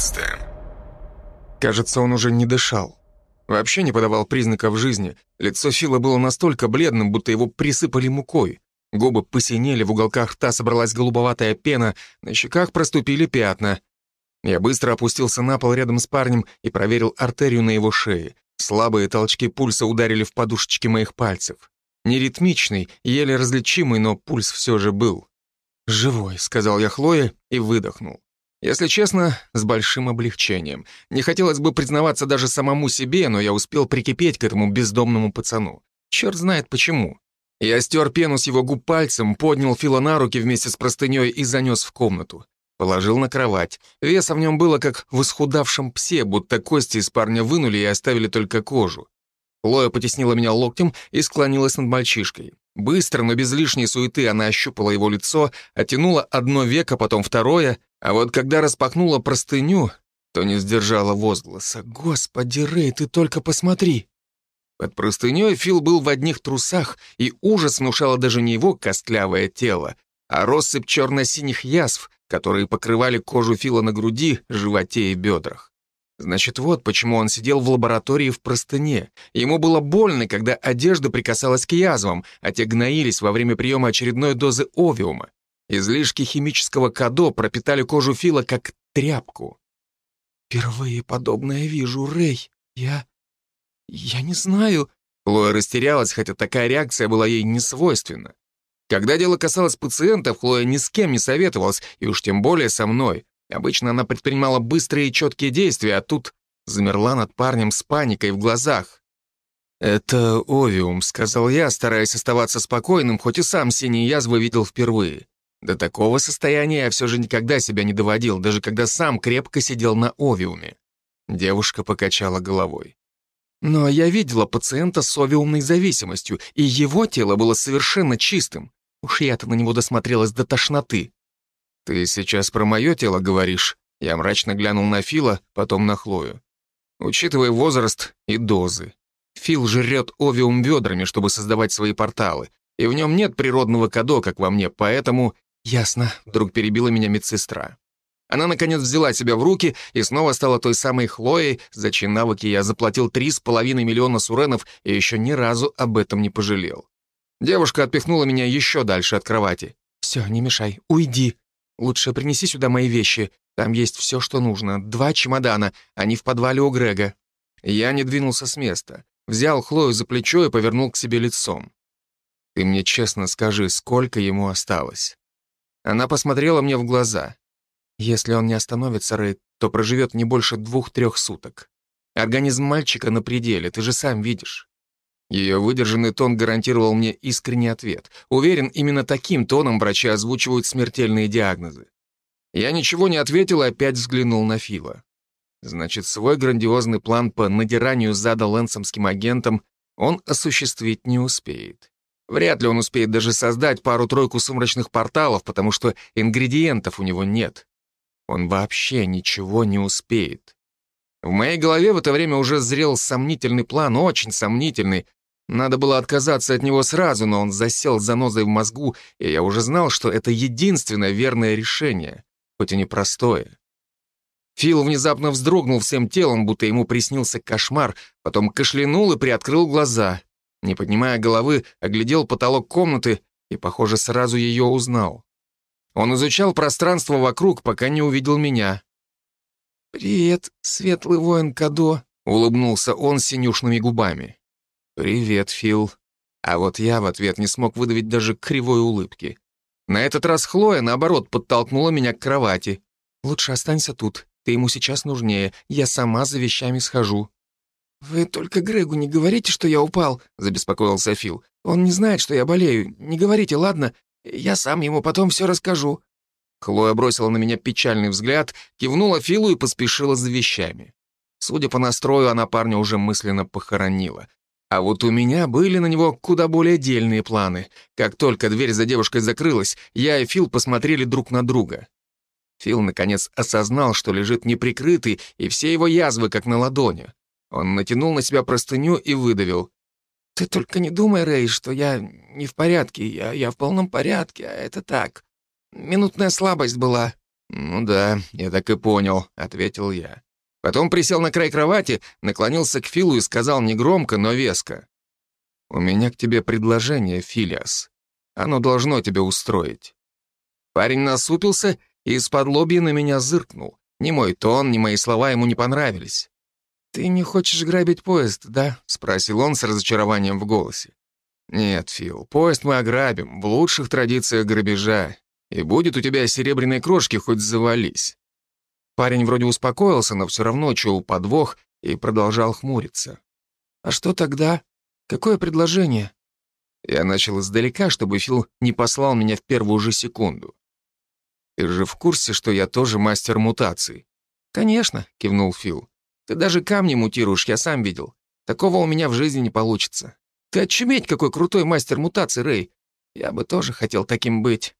15 Кажется, он уже не дышал. Вообще не подавал признаков жизни. Лицо Фила было настолько бледным, будто его присыпали мукой. Губы посинели, в уголках рта собралась голубоватая пена, на щеках проступили пятна. Я быстро опустился на пол рядом с парнем и проверил артерию на его шее. Слабые толчки пульса ударили в подушечки моих пальцев. Неритмичный, еле различимый, но пульс все же был. «Живой», — сказал я Хлое и выдохнул. Если честно, с большим облегчением. Не хотелось бы признаваться даже самому себе, но я успел прикипеть к этому бездомному пацану. Черт знает почему. Я стер пену с его губ пальцем, поднял Фила на руки вместе с простыней и занес в комнату. Положил на кровать. Веса в нем было, как в исхудавшем псе, будто кости из парня вынули и оставили только кожу. Хлоя потеснила меня локтем и склонилась над мальчишкой. Быстро, но без лишней суеты она ощупала его лицо, оттянула одно веко, потом второе, а вот когда распахнула простыню, то не сдержала возгласа. «Господи, Рэй, ты только посмотри!» Под простыней Фил был в одних трусах, и ужас внушало даже не его костлявое тело, а россыпь черно-синих язв, которые покрывали кожу Фила на груди, животе и бедрах. Значит, вот почему он сидел в лаборатории в простыне. Ему было больно, когда одежда прикасалась к язвам, а те гноились во время приема очередной дозы овиума. Излишки химического кадо пропитали кожу Фила как тряпку. «Впервые подобное вижу, Рэй. Я... я не знаю...» Хлоя растерялась, хотя такая реакция была ей не свойственна. Когда дело касалось пациентов, Хлоя ни с кем не советовалась, и уж тем более со мной. Обычно она предпринимала быстрые и четкие действия, а тут замерла над парнем с паникой в глазах. «Это овиум», — сказал я, стараясь оставаться спокойным, хоть и сам синие язвы видел впервые. До такого состояния я все же никогда себя не доводил, даже когда сам крепко сидел на овиуме. Девушка покачала головой. Но я видела пациента с овиумной зависимостью, и его тело было совершенно чистым. Уж я-то на него досмотрелась до тошноты. «Ты сейчас про мое тело говоришь?» Я мрачно глянул на Фила, потом на Хлою. Учитывая возраст и дозы. Фил жрет овиум ведрами, чтобы создавать свои порталы, и в нем нет природного кадо, как во мне, поэтому «Ясно», — вдруг перебила меня медсестра. Она, наконец, взяла себя в руки и снова стала той самой Хлоей, за чьи навыки я заплатил три с половиной миллиона суренов и еще ни разу об этом не пожалел. Девушка отпихнула меня еще дальше от кровати. «Все, не мешай, уйди. Лучше принеси сюда мои вещи. Там есть все, что нужно. Два чемодана, они в подвале у Грега». Я не двинулся с места. Взял Хлою за плечо и повернул к себе лицом. «Ты мне честно скажи, сколько ему осталось?» Она посмотрела мне в глаза. Если он не остановится, Рэй, то проживет не больше двух-трех суток. Организм мальчика на пределе, ты же сам видишь. Ее выдержанный тон гарантировал мне искренний ответ. Уверен, именно таким тоном врачи озвучивают смертельные диагнозы. Я ничего не ответил и опять взглянул на Фила. Значит, свой грандиозный план по надиранию зада лэнсомским агентам он осуществить не успеет. Вряд ли он успеет даже создать пару-тройку сумрачных порталов, потому что ингредиентов у него нет. Он вообще ничего не успеет. В моей голове в это время уже зрел сомнительный план, очень сомнительный. Надо было отказаться от него сразу, но он засел занозой в мозгу, и я уже знал, что это единственное верное решение, хоть и непростое. Фил внезапно вздрогнул всем телом, будто ему приснился кошмар, потом кашлянул и приоткрыл глаза. Не поднимая головы, оглядел потолок комнаты и, похоже, сразу ее узнал. Он изучал пространство вокруг, пока не увидел меня. «Привет, светлый воин Кадо», — улыбнулся он синюшными губами. «Привет, Фил». А вот я в ответ не смог выдавить даже кривой улыбки. На этот раз Хлоя, наоборот, подтолкнула меня к кровати. «Лучше останься тут, ты ему сейчас нужнее, я сама за вещами схожу». «Вы только Грегу не говорите, что я упал», — забеспокоился Фил. «Он не знает, что я болею. Не говорите, ладно? Я сам ему потом все расскажу». Хлоя бросила на меня печальный взгляд, кивнула Филу и поспешила за вещами. Судя по настрою, она парня уже мысленно похоронила. А вот у меня были на него куда более дельные планы. Как только дверь за девушкой закрылась, я и Фил посмотрели друг на друга. Фил, наконец, осознал, что лежит неприкрытый, и все его язвы как на ладони. Он натянул на себя простыню и выдавил. «Ты только не думай, Рэй, что я не в порядке. Я, я в полном порядке, а это так. Минутная слабость была. «Ну да, я так и понял», — ответил я. Потом присел на край кровати, наклонился к Филу и сказал негромко, но веско. «У меня к тебе предложение, Филиас. Оно должно тебя устроить». Парень насупился и из-под лобья на меня зыркнул. Ни мой тон, ни мои слова ему не понравились. «Ты не хочешь грабить поезд, да?» — спросил он с разочарованием в голосе. «Нет, Фил, поезд мы ограбим, в лучших традициях грабежа, и будет у тебя серебряные крошки, хоть завались». Парень вроде успокоился, но все равно чуял подвох и продолжал хмуриться. «А что тогда? Какое предложение?» Я начал издалека, чтобы Фил не послал меня в первую же секунду. «Ты же в курсе, что я тоже мастер мутаций?» «Конечно», — кивнул Фил. «Ты даже камни мутируешь, я сам видел. Такого у меня в жизни не получится. Ты очуметь, какой крутой мастер мутаций, Рэй. Я бы тоже хотел таким быть».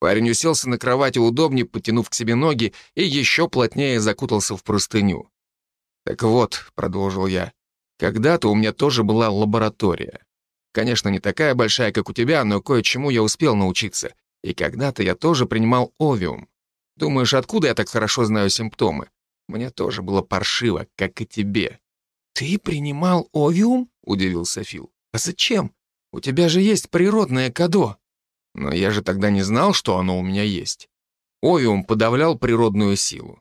Парень уселся на кровати удобнее, потянув к себе ноги, и еще плотнее закутался в простыню. «Так вот», — продолжил я, — «когда-то у меня тоже была лаборатория. Конечно, не такая большая, как у тебя, но кое-чему я успел научиться. И когда-то я тоже принимал овиум. Думаешь, откуда я так хорошо знаю симптомы? Мне тоже было паршиво, как и тебе». «Ты принимал овиум?» — удивился Фил. «А зачем? У тебя же есть природное кадо». Но я же тогда не знал, что оно у меня есть. Овиум подавлял природную силу.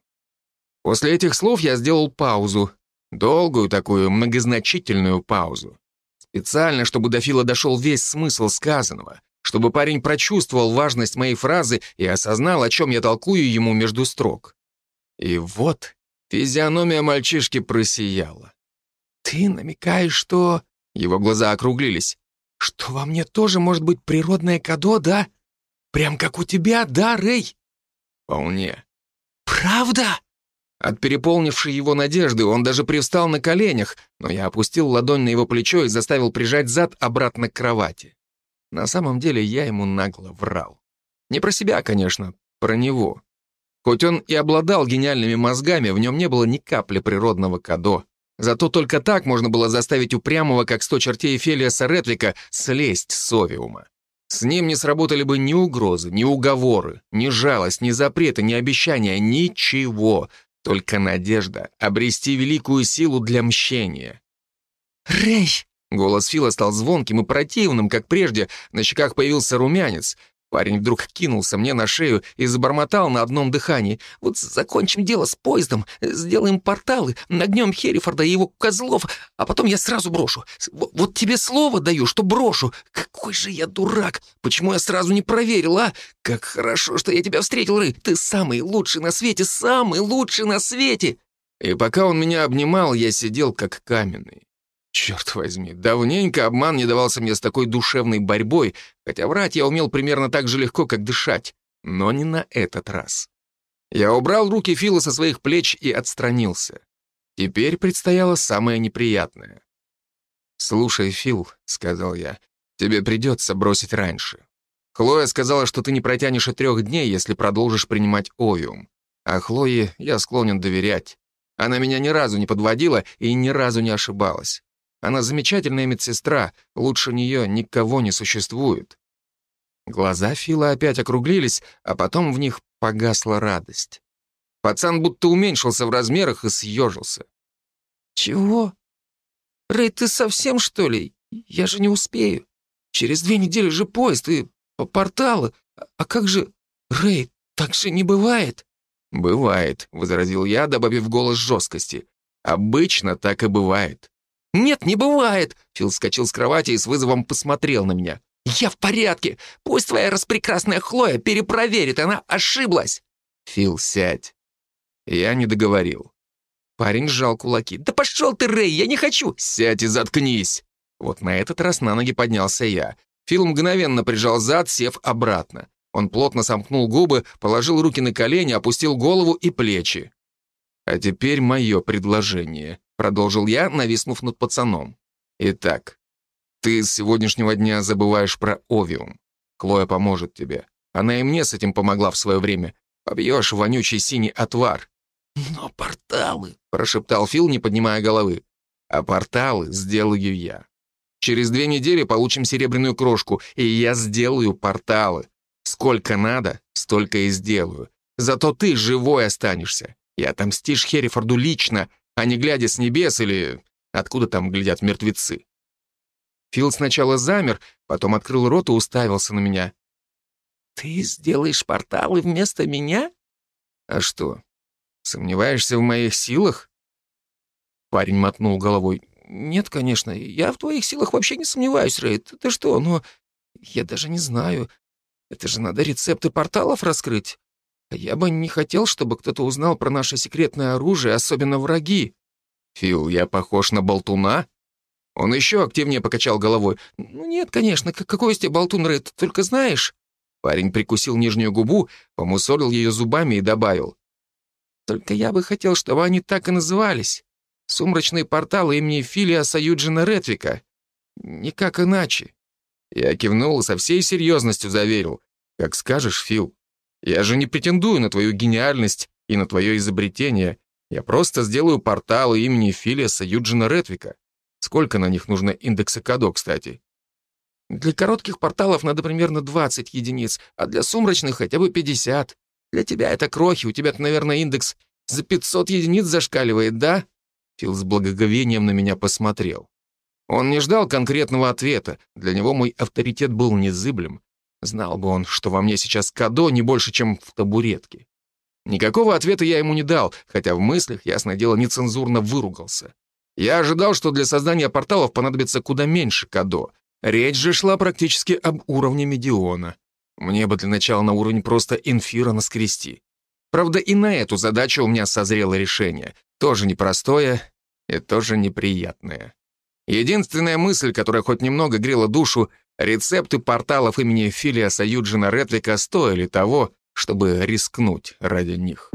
После этих слов я сделал паузу. Долгую такую, многозначительную паузу. Специально, чтобы до Фила дошел весь смысл сказанного, чтобы парень прочувствовал важность моей фразы и осознал, о чем я толкую ему между строк. И вот физиономия мальчишки просияла. «Ты намекаешь, что...» Его глаза округлились. «Что во мне тоже может быть природное кадо, да? Прям как у тебя, да, Рэй?» «Вполне». «Правда?» От переполнившей его надежды он даже привстал на коленях, но я опустил ладонь на его плечо и заставил прижать зад обратно к кровати. На самом деле я ему нагло врал. Не про себя, конечно, про него. Хоть он и обладал гениальными мозгами, в нем не было ни капли природного кадо. Зато только так можно было заставить упрямого, как сто чертей Фелиаса Ретвика, слезть с Совиума. С ним не сработали бы ни угрозы, ни уговоры, ни жалость, ни запреты, ни обещания, ничего. Только надежда обрести великую силу для мщения. «Рэй!» Голос Фила стал звонким и противным, как прежде, на щеках появился румянец. Парень вдруг кинулся мне на шею и забормотал на одном дыхании. «Вот закончим дело с поездом, сделаем порталы, нагнем Херрифорда и его козлов, а потом я сразу брошу. Вот тебе слово даю, что брошу. Какой же я дурак! Почему я сразу не проверил, а? Как хорошо, что я тебя встретил, Ры! Ты самый лучший на свете, самый лучший на свете!» И пока он меня обнимал, я сидел как каменный. Черт возьми, давненько обман не давался мне с такой душевной борьбой, хотя врать я умел примерно так же легко, как дышать. Но не на этот раз. Я убрал руки Фила со своих плеч и отстранился. Теперь предстояло самое неприятное. «Слушай, Фил», — сказал я, — «тебе придется бросить раньше. Хлоя сказала, что ты не протянешь и трех дней, если продолжишь принимать овиум. А Хлое я склонен доверять. Она меня ни разу не подводила и ни разу не ошибалась. Она замечательная медсестра, лучше нее никого не существует. Глаза Фила опять округлились, а потом в них погасла радость. Пацан будто уменьшился в размерах и съежился. «Чего? Рэй, ты совсем, что ли? Я же не успею. Через две недели же поезд и по порталу. А как же... Рэй, так же не бывает». «Бывает», — возразил я, добавив голос жесткости. «Обычно так и бывает». «Нет, не бывает!» Фил вскочил с кровати и с вызовом посмотрел на меня. «Я в порядке! Пусть твоя распрекрасная Хлоя перепроверит, она ошиблась!» «Фил, сядь!» Я не договорил. Парень сжал кулаки. «Да пошел ты, Рэй, я не хочу!» «Сядь и заткнись!» Вот на этот раз на ноги поднялся я. Фил мгновенно прижал зад, сев обратно. Он плотно сомкнул губы, положил руки на колени, опустил голову и плечи. «А теперь мое предложение», — продолжил я, нависнув над пацаном. «Итак, ты с сегодняшнего дня забываешь про овиум. Хлоя поможет тебе. Она и мне с этим помогла в свое время. Побьешь вонючий синий отвар». «Но порталы», — прошептал Фил, не поднимая головы. «А порталы сделаю я. Через две недели получим серебряную крошку, и я сделаю порталы. Сколько надо, столько и сделаю. Зато ты живой останешься. И отомстишь Херрифорду лично, а не глядя с небес или откуда там глядят мертвецы. Фил сначала замер, потом открыл рот и уставился на меня. «Ты сделаешь порталы вместо меня?» «А что, сомневаешься в моих силах?» Парень мотнул головой. «Нет, конечно, я в твоих силах вообще не сомневаюсь, Рейд. Ты что, но... Я даже не знаю. Это же надо рецепты порталов раскрыть. Я бы не хотел, чтобы кто-то узнал про наше секретное оружие, особенно враги». «Фил, я похож на болтуна?» Он еще активнее покачал головой. «Ну нет, конечно, какой из тебя болтун, Рейд, только знаешь...» Парень прикусил нижнюю губу, помусолил ее зубами и добавил. «Только я бы хотел, чтобы они так и назывались. Сумрачные порталы имени Филиаса Юджина Ретвика. Никак иначе». Я кивнул и со всей серьезностью заверил. «Как скажешь, Фил. Я же не претендую на твою гениальность и на твое изобретение. Я просто сделаю порталы имени Филиаса Юджина Ретвика. Сколько на них нужно индекса Кадо, кстати? Для коротких порталов надо примерно 20 единиц, а для сумрачных хотя бы 50. Для тебя это крохи, у тебя-то, наверное, индекс за 500 единиц зашкаливает, да?» Фил с благоговением на меня посмотрел. Он не ждал конкретного ответа, для него мой авторитет был незыблем. Знал бы он, что во мне сейчас кадо не больше, чем в табуретке. Никакого ответа я ему не дал, хотя в мыслях, ясное дело, нецензурно выругался. Я ожидал, что для создания порталов понадобится куда меньше кадо. Речь же шла практически об уровне Медиона. Мне бы для начала на уровень просто инфира наскрести. Правда, и на эту задачу у меня созрело решение. Тоже непростое и тоже неприятное. Единственная мысль, которая хоть немного грела душу, рецепты порталов имени Филиаса Юджина Ретлика стоили того, чтобы рискнуть ради них.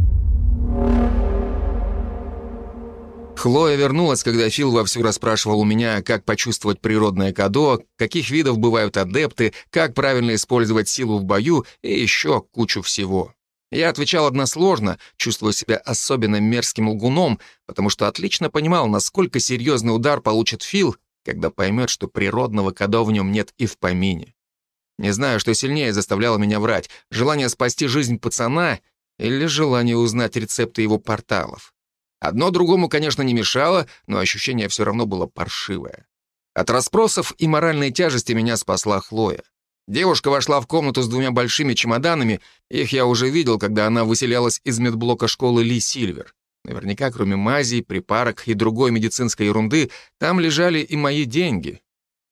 Хлоя вернулась, когда Фил вовсю расспрашивал у меня, как почувствовать природное кадо, каких видов бывают адепты, как правильно использовать силу в бою и еще кучу всего. Я отвечал односложно, чувствуя себя особенно мерзким лгуном, потому что отлично понимал, насколько серьезный удар получит Фил, когда поймет, что природного кадо в нем нет и в помине. Не знаю, что сильнее заставляло меня врать, желание спасти жизнь пацана или желание узнать рецепты его порталов. Одно другому, конечно, не мешало, но ощущение все равно было паршивое. От расспросов и моральной тяжести меня спасла Хлоя. Девушка вошла в комнату с двумя большими чемоданами, их я уже видел, когда она выселялась из медблока школы Ли Сильвер. Наверняка, кроме мазей, припарок и другой медицинской ерунды, там лежали и мои деньги.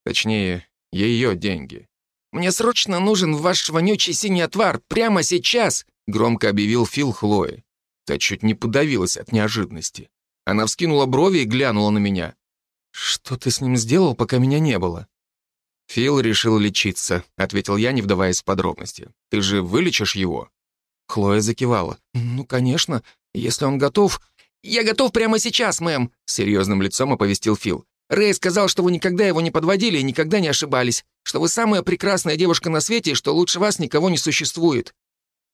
Точнее, ее деньги. «Мне срочно нужен ваш вонючий синий отвар, прямо сейчас!» — громко объявил Фил Хлое. Та чуть не подавилась от неожиданности. Она вскинула брови и глянула на меня. «Что ты с ним сделал, пока меня не было?» «Фил решил лечиться», — ответил я, не вдаваясь в подробности. «Ты же вылечишь его?» Хлоя закивала. «Ну, конечно, если он готов...» «Я готов прямо сейчас, мэм», — серьезным лицом оповестил Фил. «Рэй сказал, что вы никогда его не подводили и никогда не ошибались, что вы самая прекрасная девушка на свете и что лучше вас никого не существует».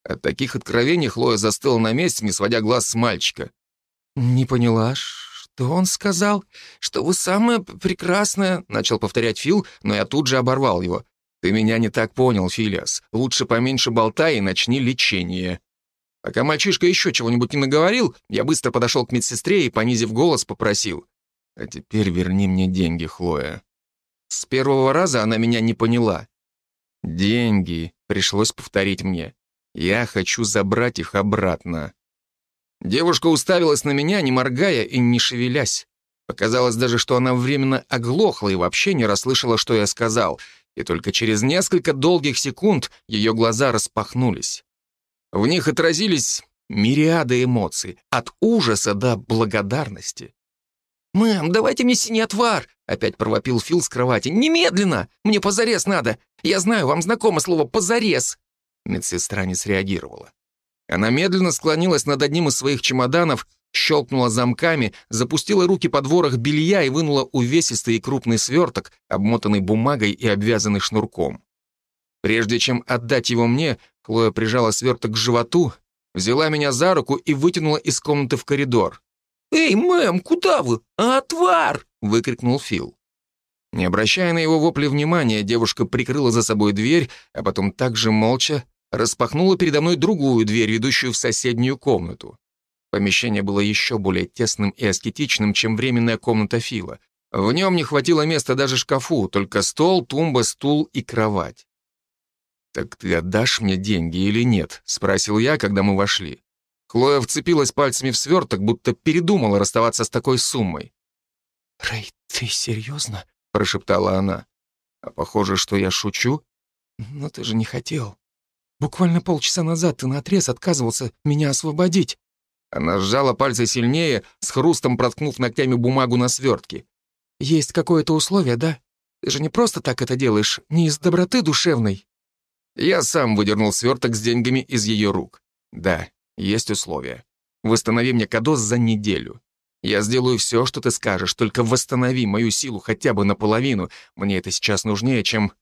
От таких откровений Хлоя застыла на месте, не сводя глаз с мальчика. «Не поняла, что он сказал? Что вы самая прекрасная...» — начал повторять Фил, но я тут же оборвал его. «Ты меня не так понял, Филиас. Лучше поменьше болтай и начни лечение». Пока мальчишка еще чего-нибудь не наговорил, я быстро подошел к медсестре и, понизив голос, попросил. «А теперь верни мне деньги, Хлоя». С первого раза она меня не поняла. «Деньги», — пришлось повторить мне. Я хочу забрать их обратно. Девушка уставилась на меня, не моргая и не шевелясь. Показалось даже, что она временно оглохла и вообще не расслышала, что я сказал, и только через несколько долгих секунд ее глаза распахнулись. В них отразились мириады эмоций, от ужаса до благодарности. «Мэм, давайте мне синий отвар!» — опять провопил Фил с кровати. «Немедленно! Мне позарез надо! Я знаю, вам знакомо слово «позарез». Медсестра не среагировала. Она медленно склонилась над одним из своих чемоданов, щелкнула замками, запустила руки под ворох белья и вынула увесистый и крупный сверток, обмотанный бумагой и обвязанный шнурком. Прежде чем отдать его мне, Хлоя прижала сверток к животу, взяла меня за руку и вытянула из комнаты в коридор. «Эй, мэм, куда вы? А отвар!» — выкрикнул Фил. Не обращая на его вопли внимания, девушка прикрыла за собой дверь, а потом также молча распахнула передо мной другую дверь, ведущую в соседнюю комнату. Помещение было еще более тесным и аскетичным, чем временная комната Фила. В нем не хватило места даже шкафу, только стол, тумба, стул и кровать. «Так ты отдашь мне деньги или нет?» — спросил я, когда мы вошли. Хлоя вцепилась пальцами в сверток, будто передумала расставаться с такой суммой. «Рэй, ты серьезно?» — прошептала она. «А похоже, что я шучу?» «Но ты же не хотел. Буквально полчаса назад ты наотрез отказывался меня освободить». Она сжала пальцы сильнее, с хрустом проткнув ногтями бумагу на свертке. «Есть какое-то условие, да? Ты же не просто так это делаешь, не из доброты душевной». Я сам выдернул сверток с деньгами из ее рук. Да, есть условия. Восстанови мне кадос за неделю. Я сделаю все, что ты скажешь, только восстанови мою силу хотя бы наполовину. Мне это сейчас нужнее, чем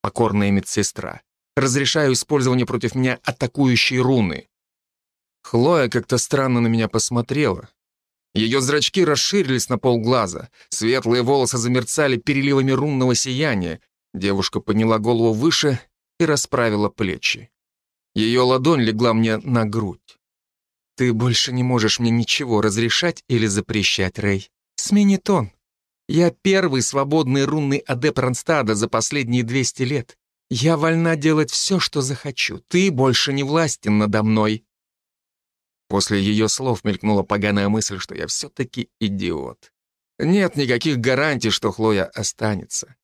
покорная медсестра. Разрешаю использование против меня атакующей руны. Хлоя как-то странно на меня посмотрела. Ее зрачки расширились на полглаза, светлые волосы замерцали переливами рунного сияния. Девушка подняла голову выше и расправила плечи. Ее ладонь легла мне на грудь. «Ты больше не можешь мне ничего разрешать или запрещать, Рэй. Смени тон. Я первый свободный рунный адепт Ронстада за последние 200 лет. Я вольна делать все, что захочу. Ты больше не властен надо мной». После ее слов мелькнула поганая мысль, что я все-таки идиот. Нет никаких гарантий, что Хлоя останется.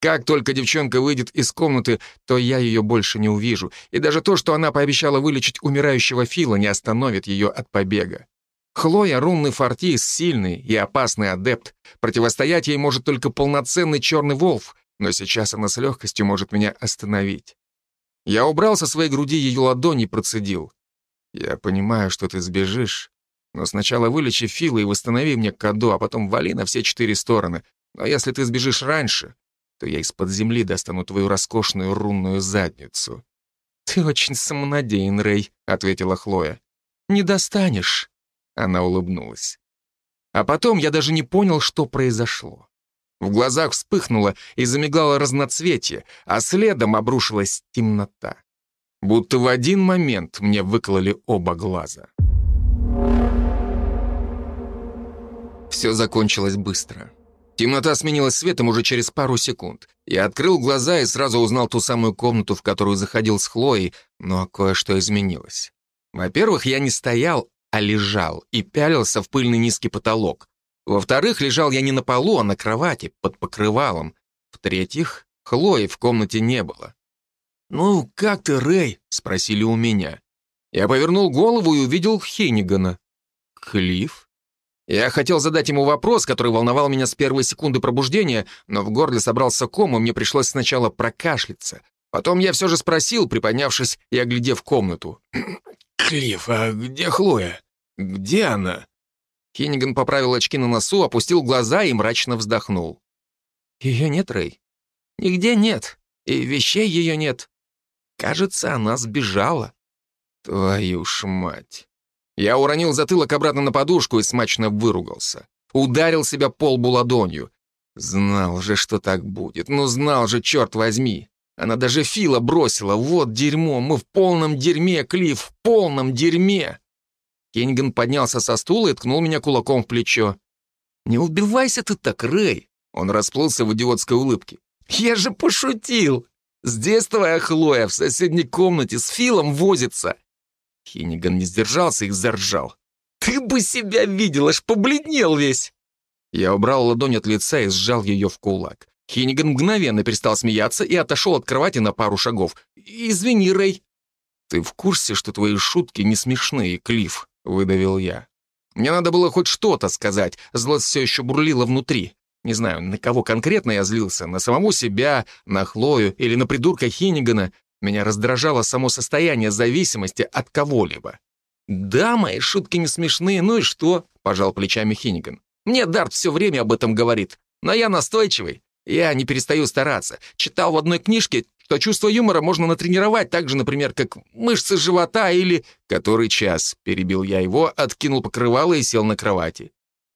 Как только девчонка выйдет из комнаты, то я ее больше не увижу, и даже то, что она пообещала вылечить умирающего Фила, не остановит ее от побега. Хлоя — рунный фортис, сильный и опасный адепт. Противостоять ей может только полноценный черный волф, но сейчас она с легкостью может меня остановить. Я убрал со своей груди ее ладонь и процедил. «Я понимаю, что ты сбежишь, но сначала вылечи Фила и восстанови мне Кадо, а потом вали на все четыре стороны. Но если ты сбежишь раньше, то я из-под земли достану твою роскошную рунную задницу». «Ты очень самонадеян, Рэй», — ответила Хлоя. «Не достанешь». Она улыбнулась. А потом я даже не понял, что произошло. В глазах вспыхнуло и замигало разноцветие, а следом обрушилась темнота. Будто в один момент мне выкололи оба глаза. Все закончилось быстро. Темнота сменилась светом уже через пару секунд. Я открыл глаза и сразу узнал ту самую комнату, в которую заходил с Хлоей, но кое-что изменилось. Во-первых, я не стоял, а лежал и пялился в пыльный низкий потолок. Во-вторых, лежал я не на полу, а на кровати, под покрывалом. В-третьих, Хлои в комнате не было. «Ну, как ты, Рэй?» — спросили у меня. Я повернул голову и увидел Хеннигана. «Клифф?» Я хотел задать ему вопрос, который волновал меня с первой секунды пробуждения, но в горле собрался ком, и мне пришлось сначала прокашляться. Потом я все же спросил, приподнявшись и оглядев комнату. «Клифф, а где Хлоя? Где она?» Хинниган поправил очки на носу, опустил глаза и мрачно вздохнул. «Ее нет, Рэй. Нигде нет. И вещей ее нет. Кажется, она сбежала». «Твою ж мать!» Я уронил затылок обратно на подушку и смачно выругался. Ударил себя полбу ладонью. Знал же, что так будет. Ну, знал же, черт возьми. Она даже Фила бросила. Вот дерьмо. Мы в полном дерьме, Клифф, в полном дерьме. Кенниган поднялся со стула и ткнул меня кулаком в плечо. «Не убивайся ты так, Рэй!» Он расплылся в идиотской улыбке. «Я же пошутил! Здесь твоя Хлоя в соседней комнате с Филом возится. Хиниган не сдержался и заржал. «Ты бы себя видел, аж побледнел весь!» Я убрал ладонь от лица и сжал ее в кулак. Хиниган мгновенно перестал смеяться и отошел от кровати на пару шагов. «Извини, Рэй». «Ты в курсе, что твои шутки не смешные, Клифф?» — выдавил я. Мне надо было хоть что-то сказать, злость все еще бурлила внутри. Не знаю, на кого конкретно я злился, на самого себя, на Хлою или на придурка Хинигана, меня раздражало само состояние зависимости от кого-либо. «Да, мои шутки не смешные, ну и что?» — пожал плечами Хиниган. «Мне Дарт все время об этом говорит, но я настойчивый. Я не перестаю стараться. Читал в одной книжке, что чувство юмора можно натренировать так же, например, как мышцы живота или... Который час?» — перебил я его, откинул покрывало и сел на кровати.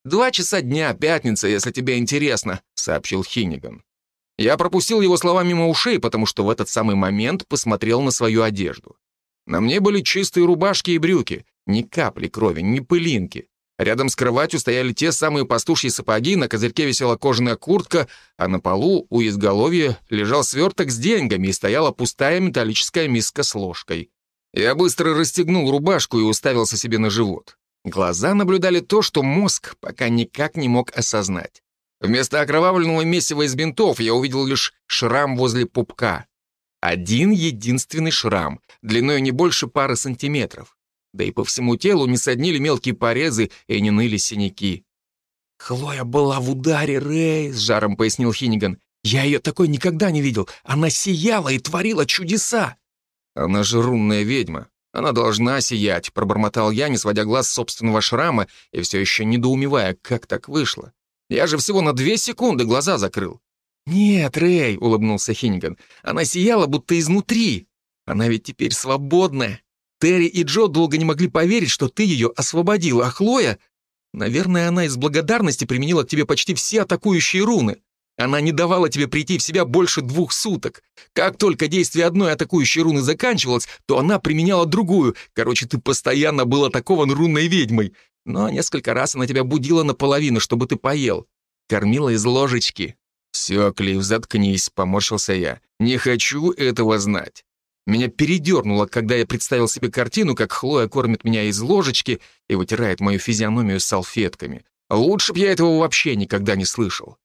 «Два часа дня, пятница, если тебе интересно», — сообщил Хиниган. Я пропустил его слова мимо ушей, потому что в этот самый момент посмотрел на свою одежду. На мне были чистые рубашки и брюки, ни капли крови, ни пылинки. Рядом с кроватью стояли те самые пастушьи сапоги, на козырьке висела кожаная куртка, а на полу у изголовья лежал сверток с деньгами и стояла пустая металлическая миска с ложкой. Я быстро расстегнул рубашку и уставился себе на живот. Глаза наблюдали то, что мозг пока никак не мог осознать. Вместо окровавленного месива из бинтов я увидел лишь шрам возле пупка. Один единственный шрам, длиной не больше пары сантиметров. Да и по всему телу не соднили мелкие порезы и не ныли синяки. «Хлоя была в ударе, Рэй», — с жаром пояснил Хиниган. «Я ее такой никогда не видел. Она сияла и творила чудеса». «Она же рунная ведьма. Она должна сиять», — пробормотал я, не сводя глаз собственного шрама и все еще недоумевая, как так вышло. «Я же всего на две секунды глаза закрыл». «Нет, Рэй», — улыбнулся Хиниган, — «она сияла будто изнутри. Она ведь теперь свободная. Терри и Джо долго не могли поверить, что ты ее освободил, а Хлоя... Наверное, она из благодарности применила к тебе почти все атакующие руны. Она не давала тебе прийти в себя больше двух суток. Как только действие одной атакующей руны заканчивалось, то она применяла другую. Короче, ты постоянно был атакован рунной ведьмой. Но несколько раз она тебя будила наполовину, чтобы ты поел. Кормила из ложечки. «Все, Клифф, заткнись», — поморщился я. «Не хочу этого знать». Меня передернуло, когда я представил себе картину, как Хлоя кормит меня из ложечки и вытирает мою физиономию салфетками. Лучше б я этого вообще никогда не слышал.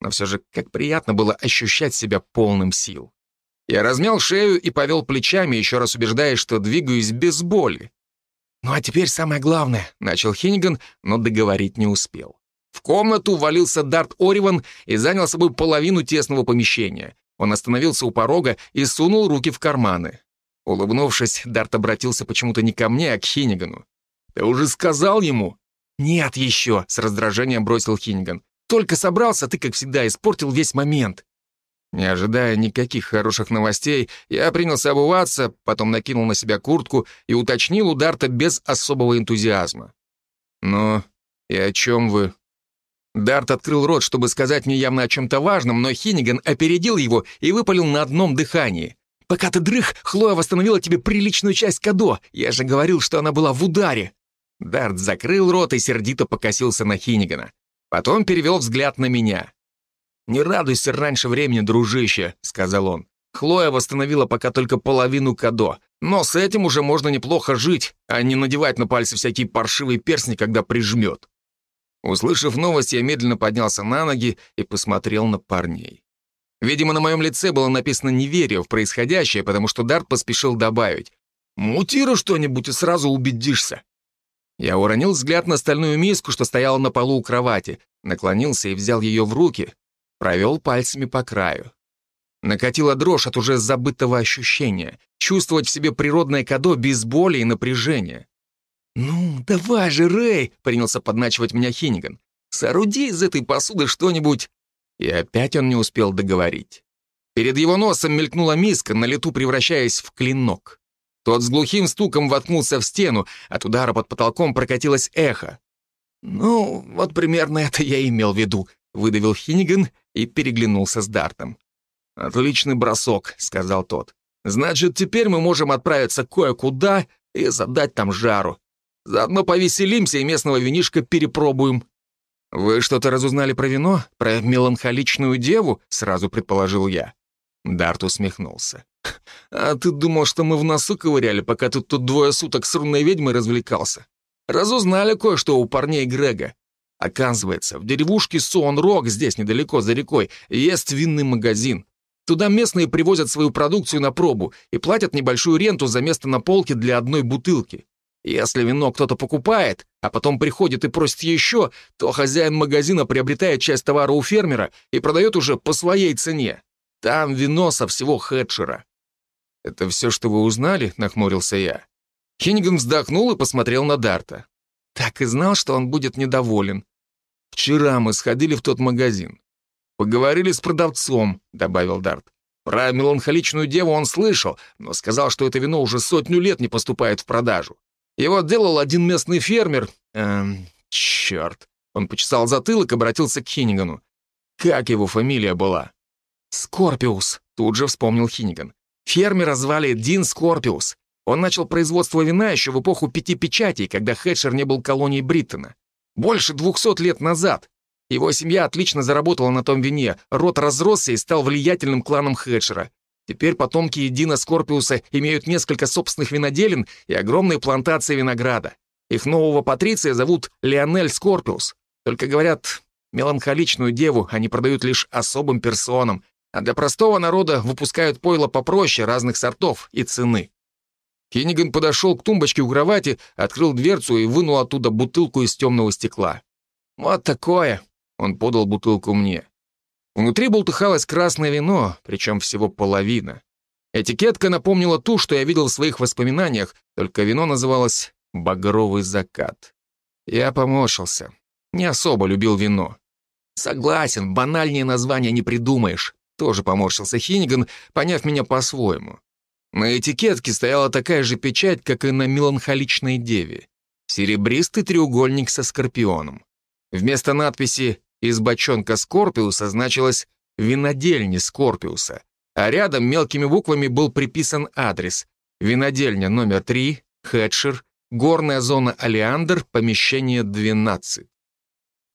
Но все же, как приятно было ощущать себя полным сил. Я размял шею и повел плечами, еще раз убеждаясь, что двигаюсь без боли. «Ну а теперь самое главное», — начал Хинниган, но договорить не успел. В комнату валился Дарт Ориван и занял собой половину тесного помещения. Он остановился у порога и сунул руки в карманы. Улыбнувшись, Дарт обратился почему-то не ко мне, а к Хиннигану. «Ты уже сказал ему?» «Нет еще», — с раздражением бросил Хинниган. «Только собрался, ты, как всегда, испортил весь момент». Не ожидая никаких хороших новостей, я принялся обуваться, потом накинул на себя куртку и уточнил у Дарта без особого энтузиазма. «Ну, и о чем вы?» Дарт открыл рот, чтобы сказать мне явно о чем-то важном, но Хинниган опередил его и выпалил на одном дыхании. «Пока ты дрых, Хлоя восстановила тебе приличную часть Кадо. Я же говорил, что она была в ударе». Дарт закрыл рот и сердито покосился на Хиннигана. Потом перевел взгляд на меня. «Не радуйся раньше времени, дружище», — сказал он. «Хлоя восстановила пока только половину Кадо, но с этим уже можно неплохо жить, а не надевать на пальцы всякие паршивые перстни, когда прижмет». Услышав новость, я медленно поднялся на ноги и посмотрел на парней. Видимо, на моем лице было написано неверие в происходящее, потому что Дарт поспешил добавить «Мутируй что-нибудь и сразу убедишься». Я уронил взгляд на стальную миску, что стояла на полу у кровати, наклонился и взял ее в руки, провел пальцами по краю. Накатила дрожь от уже забытого ощущения, чувствовать в себе природное кадо без боли и напряжения. «Ну, давай же, Рэй!» — принялся подначивать меня Хиниган. «Сооруди из этой посуды что-нибудь!» И опять он не успел договорить. Перед его носом мелькнула миска, на лету превращаясь в клинок. Тот с глухим стуком воткнулся в стену, от удара под потолком прокатилось эхо. «Ну, вот примерно это я имел в виду», — выдавил Хиниган и переглянулся с Дартом. «Отличный бросок», — сказал тот. «Значит, теперь мы можем отправиться кое-куда и задать там жару. Заодно повеселимся и местного винишка перепробуем». «Вы что-то разузнали про вино? Про меланхоличную деву?» — сразу предположил я. Дарт усмехнулся. «А ты думал, что мы в носу ковыряли, пока ты тут двое суток с рунной ведьмой развлекался? Разузнали кое-что у парней Грега. Оказывается, в деревушке Сон-Рок, здесь недалеко за рекой, есть винный магазин. Туда местные привозят свою продукцию на пробу и платят небольшую ренту за место на полке для одной бутылки. Если вино кто-то покупает, а потом приходит и просит еще, то хозяин магазина приобретает часть товара у фермера и продает уже по своей цене. Там вино со всего хедшера. «Это все, что вы узнали?» — нахмурился я. Хинниган вздохнул и посмотрел на Дарта. Так и знал, что он будет недоволен. «Вчера мы сходили в тот магазин. Поговорили с продавцом», — добавил Дарт. Про меланхоличную деву он слышал, но сказал, что это вино уже сотню лет не поступает в продажу. Его делал один местный фермер. Эм, черт. Он почесал затылок и обратился к Хиннигану. Как его фамилия была? Скорпиус, тут же вспомнил Хинниган. Фермера звали Дин Скорпиус. Он начал производство вина еще в эпоху пяти печатей, когда Хэтчер не был колонией Бриттона. Больше двухсот лет назад. Его семья отлично заработала на том вине, род разросся и стал влиятельным кланом Хэтчера. Теперь потомки Дина Скорпиуса имеют несколько собственных виноделин и огромные плантации винограда. Их нового патриция зовут Леонель Скорпиус. Только говорят, меланхоличную деву они продают лишь особым персонам, а для простого народа выпускают пойло попроще разных сортов и цены. Хинниган подошел к тумбочке у кровати, открыл дверцу и вынул оттуда бутылку из темного стекла. «Вот такое!» — он подал бутылку мне. Внутри бултыхалось красное вино, причем всего половина. Этикетка напомнила ту, что я видел в своих воспоминаниях, только вино называлось «Багровый закат». Я поморщился. Не особо любил вино. Согласен, банальнее название не придумаешь. Тоже поморщился Хиниган, поняв меня по-своему. На этикетке стояла такая же печать, как и на меланхоличной деве. Серебристый треугольник со скорпионом. Вместо надписи из бочонка Скорпиуса значилось «Винодельни Скорпиуса», а рядом мелкими буквами был приписан адрес «Винодельня номер 3, Хэтшир, горная зона Алиандр, помещение 12».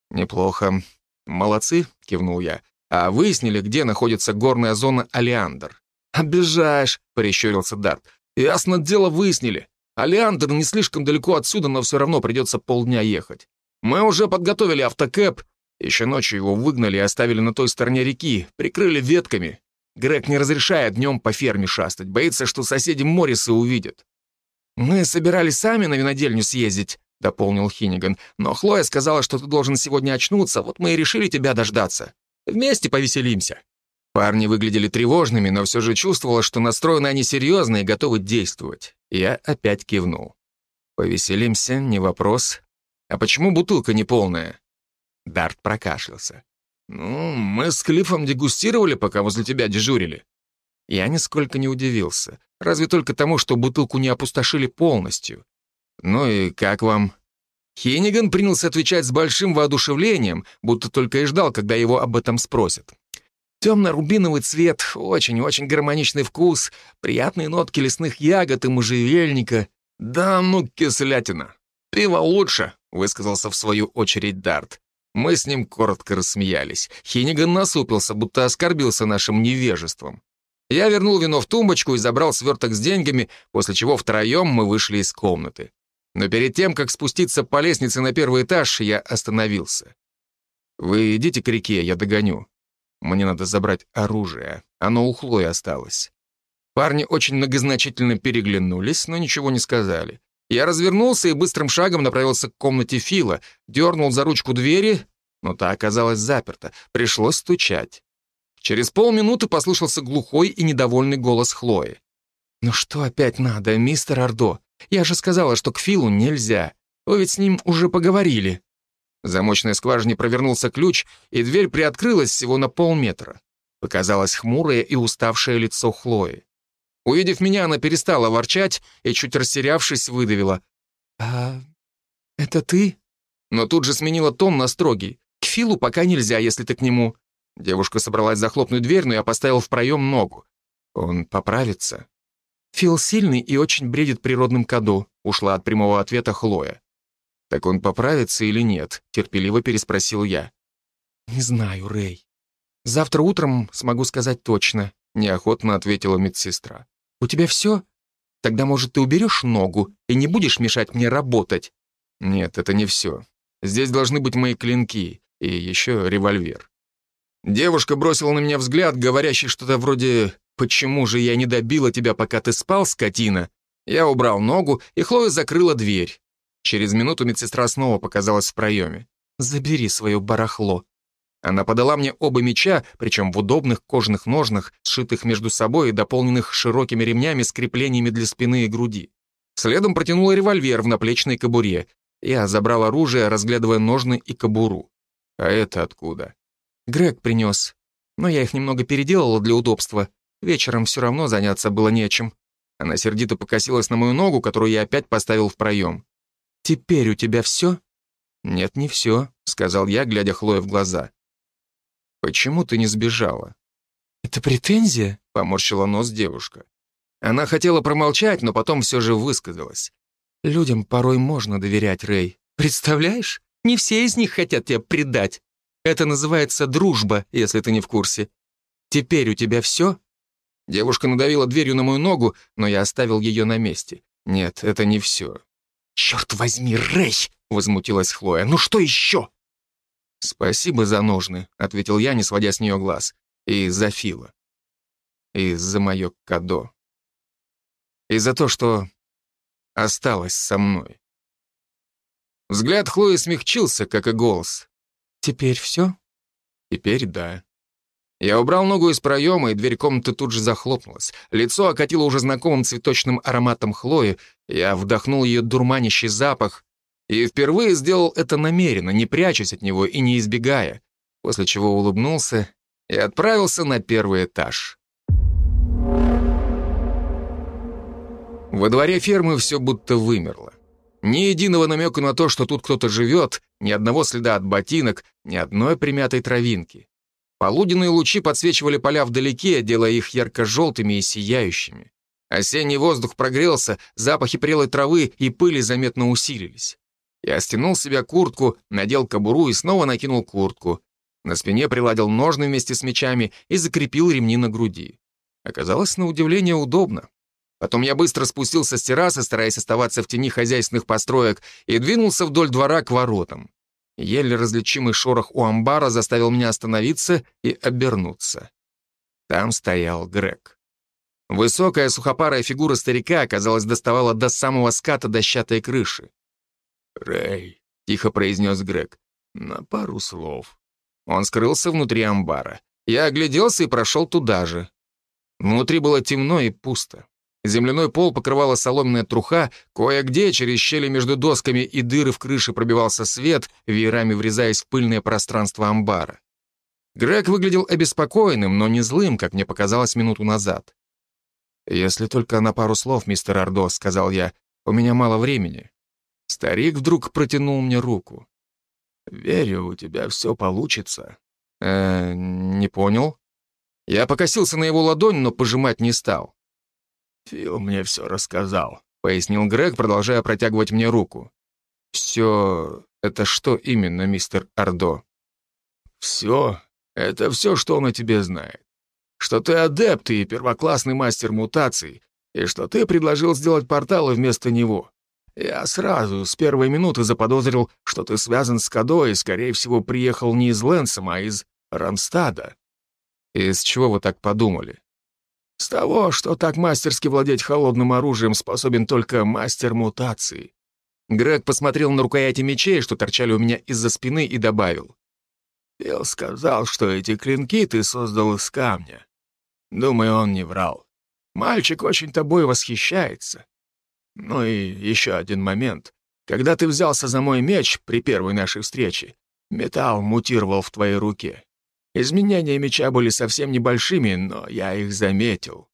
«Неплохо. Молодцы», — кивнул я. «А выяснили, где находится горная зона Алиандр?» «Обижаешь», — прищурился Дарт. «Ясно дело выяснили. Алиандр не слишком далеко отсюда, но все равно придется полдня ехать. Мы уже подготовили автокэп, еще ночью его выгнали и оставили на той стороне реки, прикрыли ветками. Грег не разрешает днем по ферме шастать, боится, что соседи Моррисы увидят. «Мы собирались сами на винодельню съездить», — дополнил Хинниган, «но Хлоя сказала, что ты должен сегодня очнуться, вот мы и решили тебя дождаться. Вместе повеселимся». Парни выглядели тревожными, но все же чувствовала, что настроены они серьезно и готовы действовать. Я опять кивнул. «Повеселимся, не вопрос. А почему бутылка не полная?» Дарт прокашлялся. «Ну, мы с Клиффом дегустировали, пока возле тебя дежурили». Я нисколько не удивился. Разве только тому, что бутылку не опустошили полностью. «Ну и как вам?» Хенниган принялся отвечать с большим воодушевлением, будто только и ждал, когда его об этом спросят. Темно-рубиновый цвет, очень-очень гармоничный вкус, приятные нотки лесных ягод и можжевельника. Да ну, кислятина. Пиво лучше, высказался в свою очередь Дарт. Мы с ним коротко рассмеялись. Хиниган насупился, будто оскорбился нашим невежеством. Я вернул вино в тумбочку и забрал сверток с деньгами, после чего втроем мы вышли из комнаты. Но перед тем, как спуститься по лестнице на первый этаж, я остановился. «Вы идите к реке, я догоню. Мне надо забрать оружие. Оно у Хлои осталось». Парни очень многозначительно переглянулись, но ничего не сказали. Я развернулся и быстрым шагом направился к комнате Фила, дернул за ручку двери, но та оказалась заперта. Пришлось стучать. Через полминуты послышался глухой и недовольный голос Хлои. «Ну что опять надо, мистер Ордо? Я же сказала, что к Филу нельзя. Вы ведь с ним уже поговорили». В замочной скважине провернулся ключ, и дверь приоткрылась всего на полметра. Показалось хмурое и уставшее лицо Хлои. Увидев меня, она перестала ворчать и, чуть растерявшись, выдавила. «А это ты?» Но тут же сменила тон на строгий. «К Филу пока нельзя, если ты к нему». Девушка собралась захлопнуть дверь, но я поставил в проем ногу. «Он поправится?» «Фил сильный и очень бредит природным коду», — ушла от прямого ответа Хлоя. «Так он поправится или нет?» — терпеливо переспросил я. «Не знаю, Рэй. Завтра утром смогу сказать точно», — неохотно ответила медсестра. «У тебя все? Тогда, может, ты уберешь ногу и не будешь мешать мне работать?» «Нет, это не все. Здесь должны быть мои клинки и еще револьвер». Девушка бросила на меня взгляд, говорящий что-то вроде «Почему же я не добила тебя, пока ты спал, скотина?» Я убрал ногу, и Хлоя закрыла дверь. Через минуту медсестра снова показалась в проеме. «Забери свое барахло», она подала мне оба меча, причем в удобных кожаных ножнах, сшитых между собой и дополненных широкими ремнями с креплениями для спины и груди. Следом протянула револьвер в наплечной кобуре. Я забрал оружие, разглядывая ножны и кобуру. А это откуда? Грег принес. Но я их немного переделала для удобства. Вечером все равно заняться было нечем. Она сердито покосилась на мою ногу, которую я опять поставил в проем. «Теперь у тебя все?» «Нет, не все», — сказал я, глядя Хлое в глаза. «Почему ты не сбежала?» «Это претензия?» — поморщила нос девушка. Она хотела промолчать, но потом все же высказалась. «Людям порой можно доверять, Рэй. Представляешь? Не все из них хотят тебя предать. Это называется дружба, если ты не в курсе. Теперь у тебя все?» Девушка надавила дверью на мою ногу, но я оставил ее на месте. Нет, это не все. «Черт возьми, Рэй!» — возмутилась Хлоя. «Ну что еще?» «Спасибо за ножны», — ответил я, не сводя с нее глаз. «И за Фила. И за мое кадо. И за то, что осталось со мной». Взгляд Хлои смягчился, как и голос. «Теперь все?» «Теперь да». Я убрал ногу из проема, и дверь комнаты тут же захлопнулась. Лицо окатило уже знакомым цветочным ароматом Хлои. Я вдохнул ее дурманящий запах, и впервые сделал это намеренно, не прячась от него и не избегая, после чего улыбнулся и отправился на первый этаж. Во дворе фермы все будто вымерло. Ни единого намека на то, что тут кто-то живет, ни одного следа от ботинок, ни одной примятой травинки. Полуденные лучи подсвечивали поля вдалеке, делая их ярко-желтыми и сияющими. Осенний воздух прогрелся, запахи прелой травы и пыли заметно усилились. Я стянул себя куртку, надел кобуру и снова накинул куртку. На спине приладил ножны вместе с мечами и закрепил ремни на груди. Оказалось, на удивление, удобно. Потом я быстро спустился с террасы, стараясь оставаться в тени хозяйственных построек, и двинулся вдоль двора к воротам. Еле различимый шорох у амбара заставил меня остановиться и обернуться. Там стоял Грег. Высокая сухопарая фигура старика, казалось, доставала до самого ската дощатой крыши. «Рэй», — тихо произнес Грег, — «на пару слов». Он скрылся внутри амбара. Я огляделся и прошел туда же. Внутри было темно и пусто. Земляной пол покрывала соломенная труха, кое-где через щели между досками и дыры в крыше пробивался свет, веерами врезаясь в пыльное пространство амбара. Грег выглядел обеспокоенным, но не злым, как мне показалось минуту назад. «Если только на пару слов, мистер Ордо», — сказал я, — «у меня мало времени». Старик вдруг протянул мне руку. «Верю, у тебя все получится». «Э, не понял?» Я покосился на его ладонь, но пожимать не стал. «Фил мне все рассказал», — пояснил Грег, продолжая протягивать мне руку. «Все... это что именно, мистер Ордо?» «Все. Это все, что он о тебе знает. Что ты адепт и первоклассный мастер мутаций, и что ты предложил сделать порталы вместо него. Я сразу, с первой минуты заподозрил, что ты связан с Кадо и, скорее всего, приехал не из Лэнсома, а из Ранстада. Из чего вы так подумали? С того, что так мастерски владеть холодным оружием способен только мастер мутаций. Грег посмотрел на рукояти мечей, что торчали у меня из-за спины, и добавил. Билл сказал, что эти клинки ты создал из камня. Думаю, он не врал. Мальчик очень тобой восхищается. Ну и еще один момент. Когда ты взялся за мой меч при первой нашей встрече, металл мутировал в твоей руке. Изменения меча были совсем небольшими, но я их заметил.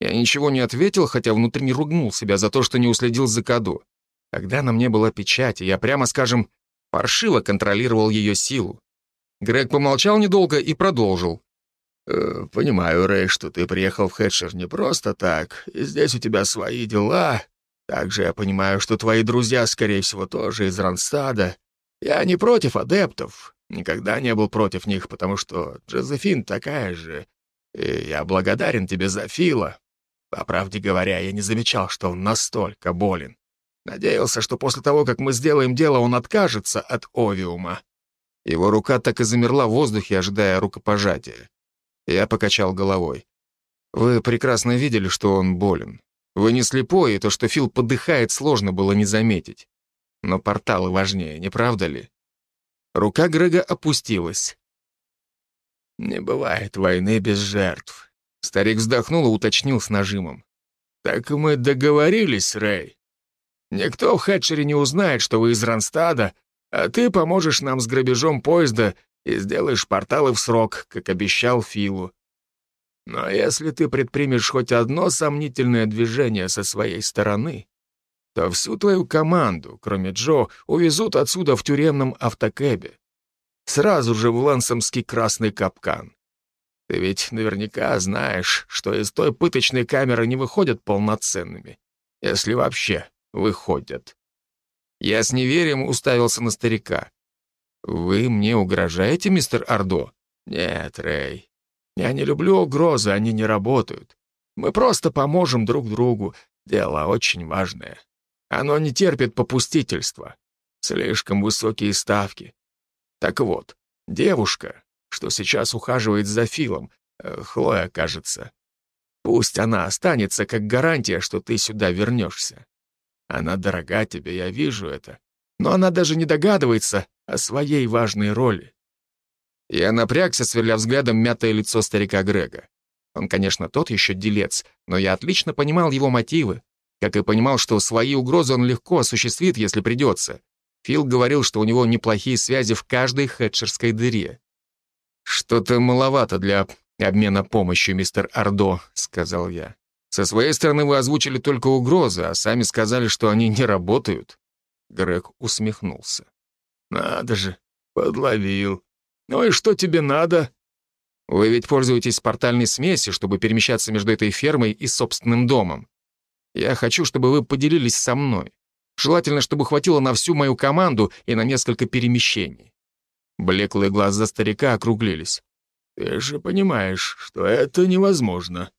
Я ничего не ответил, хотя внутренне ругнул себя за то, что не уследил за коду. Тогда на мне была печать, и я, прямо скажем, паршиво контролировал ее силу. Грег помолчал недолго и продолжил. Э, «Понимаю, Рэй, что ты приехал в Хэтшер не просто так, и здесь у тебя свои дела. Также я понимаю, что твои друзья, скорее всего, тоже из Ранстада. Я не против адептов, никогда не был против них, потому что Джозефин такая же, и я благодарен тебе за Фила. По правде говоря, я не замечал, что он настолько болен. Надеялся, что после того, как мы сделаем дело, он откажется от Овиума». Его рука так и замерла в воздухе, ожидая рукопожатия. Я покачал головой. «Вы прекрасно видели, что он болен. Вы не слепой, и то, что Фил подыхает, сложно было не заметить. Но порталы важнее, не правда ли?» Рука Грега опустилась. «Не бывает войны без жертв». Старик вздохнул и уточнил с нажимом. «Так мы договорились, Рэй. Никто в Хэтчере не узнает, что вы из Ранстада, а ты поможешь нам с грабежом поезда и сделаешь порталы в срок, как обещал Филу. Но если ты предпримешь хоть одно сомнительное движение со своей стороны, то всю твою команду, кроме Джо, увезут отсюда в тюремном автокэбе. Сразу же в Лансомский красный капкан. Ты ведь наверняка знаешь, что из той пыточной камеры не выходят полноценными, если вообще выходят. Я с неверием уставился на старика. «Вы мне угрожаете, мистер Ордо?» «Нет, Рэй. Я не люблю угрозы, они не работают. Мы просто поможем друг другу. Дело очень важное. Оно не терпит попустительства. Слишком высокие ставки. Так вот, девушка, что сейчас ухаживает за Филом, э, Хлоя, кажется. Пусть она останется как гарантия, что ты сюда вернешься. Она дорога тебе, я вижу это. Но она даже не догадывается о своей важной роли. Я напрягся, сверля взглядом мятое лицо старика Грега. Он, конечно, тот еще делец, но я отлично понимал его мотивы, как и понимал, что свои угрозы он легко осуществит, если придется. Фил говорил, что у него неплохие связи в каждой хедшерской дыре. «Что-то маловато для обмена помощью, мистер Ордо», — сказал я. «Со своей стороны вы озвучили только угрозы, а сами сказали, что они не работают». Грег усмехнулся. «Надо же, подловил. Ну и что тебе надо?» «Вы ведь пользуетесь портальной смесью, чтобы перемещаться между этой фермой и собственным домом. Я хочу, чтобы вы поделились со мной. Желательно, чтобы хватило на всю мою команду и на несколько перемещений. Блеклые глаза старика округлились. «Ты же понимаешь, что это невозможно».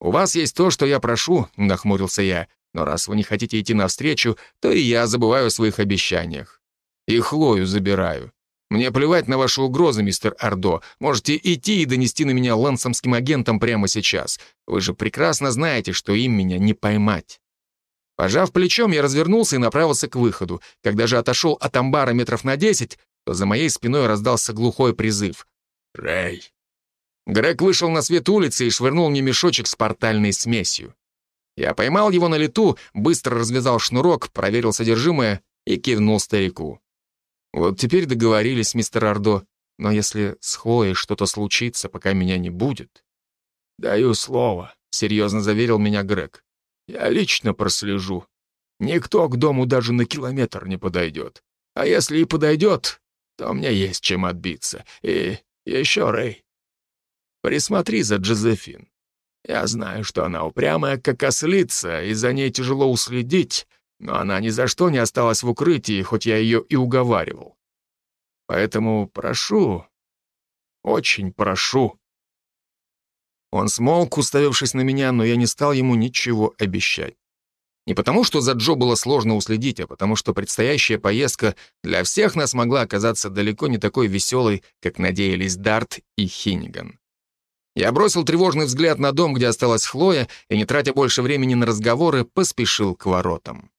«У вас есть то, что я прошу», — нахмурился я. «Но раз вы не хотите идти навстречу, то и я забываю о своих обещаниях. И Хлою забираю. Мне плевать на ваши угрозы, мистер Ордо. Можете идти и донести на меня лансомским агентам прямо сейчас. Вы же прекрасно знаете, что им меня не поймать». Пожав плечом, я развернулся и направился к выходу. Когда же отошел от амбара метров на десять, то за моей спиной раздался глухой призыв. «Рэй!» Грег вышел на свет улицы и швырнул мне мешочек с портальной смесью. Я поймал его на лету, быстро развязал шнурок, проверил содержимое и кивнул старику. «Вот теперь договорились, мистер Ордо, но если с Хлоей что-то случится, пока меня не будет...» «Даю слово», — серьезно заверил меня Грег. «Я лично прослежу. Никто к дому даже на километр не подойдет. А если и подойдет, то мне есть чем отбиться. И еще, Рэй, присмотри за Джозефин. Я знаю, что она упрямая, как ослица, и за ней тяжело уследить, но она ни за что не осталась в укрытии, хоть я ее и уговаривал. Поэтому прошу, очень прошу». Он смолк, уставившись на меня, но я не стал ему ничего обещать. Не потому, что за Джо было сложно уследить, а потому, что предстоящая поездка для всех нас могла оказаться далеко не такой веселой, как надеялись Дарт и Хинниган. Я бросил тревожный взгляд на дом, где осталась Хлоя, и, не тратя больше времени на разговоры, поспешил к воротам.